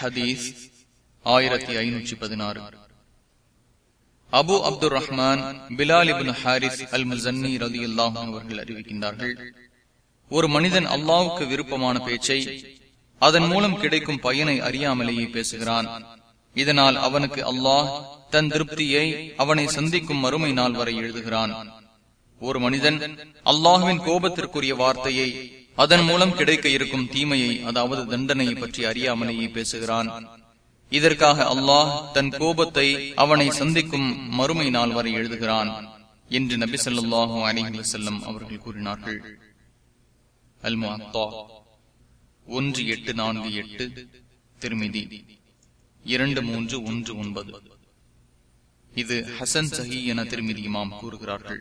ஹதீஸ் ஆயிரத்தி ஐநூற்றி பதினாறு. Abu Abdul Rahman Bilal ibn Harith al Muzani ரதி அல்லாஹும் அவர்கள் அறிவிக்கின்றார்கள் ஒரு மனிதன் அல்லாவுக்கு விருப்பமான பேச்சை அதன் மூலம் கிடைக்கும் பயனை அறியாமலேயே பேசுகிறான். இதனால் அவனுக்கு அல்லாஹ் தன் திருப்தியை அவனை சந்திக்கும் மறுமை நாள் வரை எழுதுகிறான். ஒரு மனிதன் அல்லாஹுவின் கோபத்திற்குரிய வார்த்தையை அதன் மூலம் கிடைக்க இருக்கும் தீமையை அதாவது தண்டனையை பற்றி அறியாமலேயே பேசுகிறான். இதற்காக அல்லாஹ் தன் கோபத்தை அவனை சந்திக்கும் மறுமை நாள் வரை எழுதுகிறான் என்று நபி சொல்லாஹும் அலிஹி செல்லம் அவர்கள் கூறினார்கள். அல்மா ஒன்று எட்டு நான்கு எட்டு திருமிதி இரண்டு மூன்று ஒன்று ஒன்பது. இது ஹசன் சஹி என திருமிதி இமாம் கூறுகிறார்கள்.